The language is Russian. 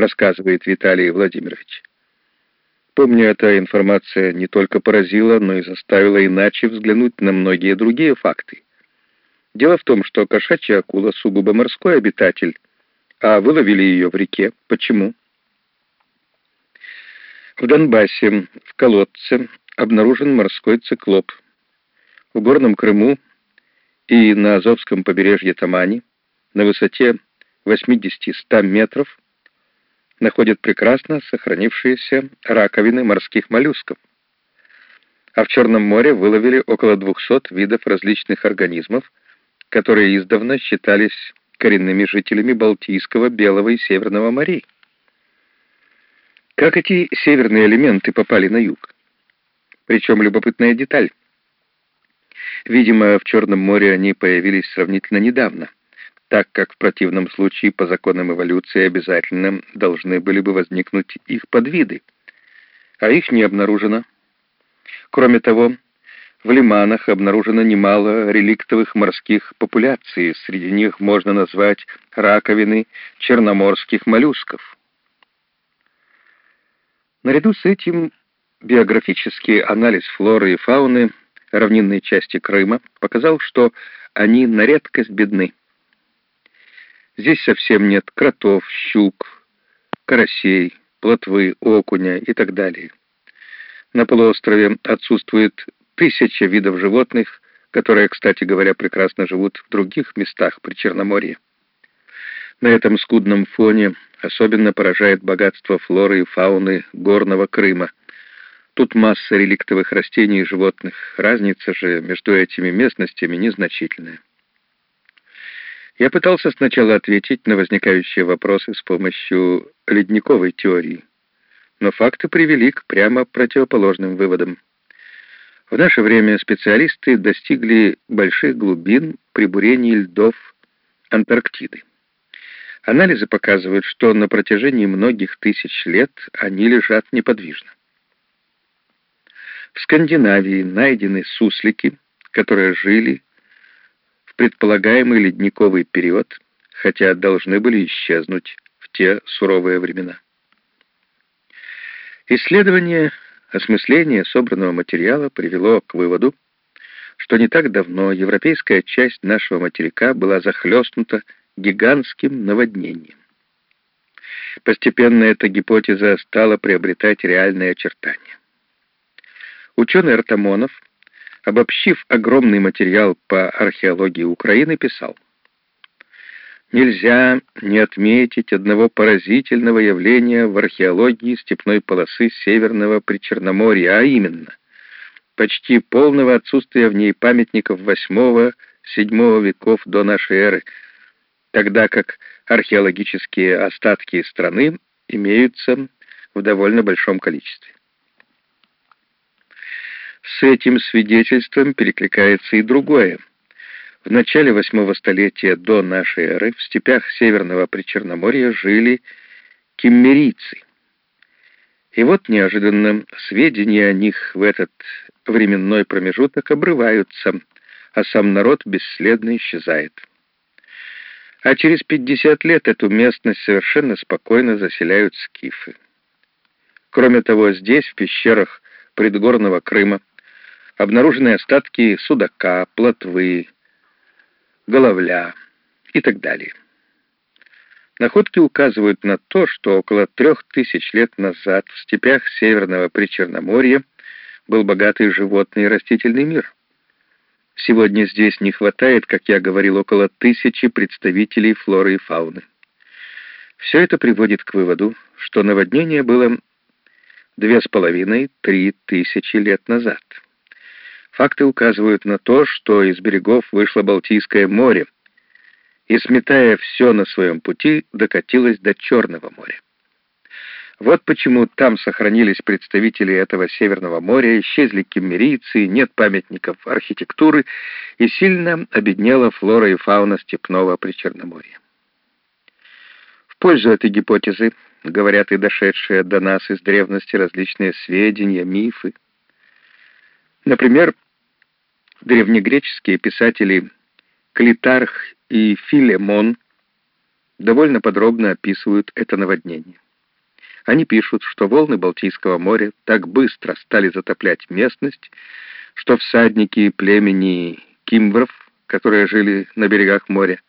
рассказывает Виталий Владимирович. Помню, эта информация не только поразила, но и заставила иначе взглянуть на многие другие факты. Дело в том, что кошачья акула сугубо морской обитатель, а выловили ее в реке. Почему? В Донбассе, в колодце, обнаружен морской циклоп. В Горном Крыму и на Азовском побережье Тамани на высоте 80-100 метров находят прекрасно сохранившиеся раковины морских моллюсков. А в Черном море выловили около 200 видов различных организмов, которые издавна считались коренными жителями Балтийского, Белого и Северного морей. Как эти северные элементы попали на юг? Причем любопытная деталь. Видимо, в Черном море они появились сравнительно недавно, так как в противном случае по законам эволюции обязательно должны были бы возникнуть их подвиды, а их не обнаружено. Кроме того, в лиманах обнаружено немало реликтовых морских популяций, среди них можно назвать раковины черноморских моллюсков. Наряду с этим биографический анализ флоры и фауны равнинной части Крыма показал, что они на редкость бедны. Здесь совсем нет кротов, щук, карасей, плотвы, окуня и так далее. На полуострове отсутствует тысяча видов животных, которые, кстати говоря, прекрасно живут в других местах при Черноморье. На этом скудном фоне особенно поражает богатство флоры и фауны горного Крыма. Тут масса реликтовых растений и животных, разница же между этими местностями незначительная. Я пытался сначала ответить на возникающие вопросы с помощью ледниковой теории, но факты привели к прямо противоположным выводам. В наше время специалисты достигли больших глубин при бурении льдов Антарктиды. Анализы показывают, что на протяжении многих тысяч лет они лежат неподвижно. В Скандинавии найдены суслики, которые жили предполагаемый ледниковый период, хотя должны были исчезнуть в те суровые времена. Исследование осмысления собранного материала привело к выводу, что не так давно европейская часть нашего материка была захлестнута гигантским наводнением. Постепенно эта гипотеза стала приобретать реальные очертания. Ученый Артамонов, обобщив огромный материал по археологии Украины, писал, «Нельзя не отметить одного поразительного явления в археологии степной полосы Северного Причерноморья, а именно, почти полного отсутствия в ней памятников VIII-VII веков до нашей эры, тогда как археологические остатки страны имеются в довольно большом количестве. С этим свидетельством перекликается и другое. В начале восьмого столетия до нашей эры в степях Северного Причерноморья жили киммерийцы. И вот неожиданно сведения о них в этот временной промежуток обрываются, а сам народ бесследно исчезает. А через 50 лет эту местность совершенно спокойно заселяют скифы. Кроме того, здесь, в пещерах предгорного Крыма, обнаружены остатки судака, плотвы, головля и так далее. Находки указывают на то, что около трех тысяч лет назад в степях Северного Причерноморья был богатый животный и растительный мир. Сегодня здесь не хватает, как я говорил, около тысячи представителей флоры и фауны. Все это приводит к выводу, что наводнение было две с половиной-три тысячи лет назад. Факты указывают на то, что из берегов вышло Балтийское море и, сметая все на своем пути, докатилось до Черного моря. Вот почему там сохранились представители этого Северного моря, исчезли кемерийцы, нет памятников архитектуры и сильно обеднела флора и фауна степного Причерноморья. В пользу этой гипотезы говорят и дошедшие до нас из древности различные сведения, мифы. Например, древнегреческие писатели Клитарх и Филемон довольно подробно описывают это наводнение. Они пишут, что волны Балтийского моря так быстро стали затоплять местность, что всадники племени кимвров, которые жили на берегах моря,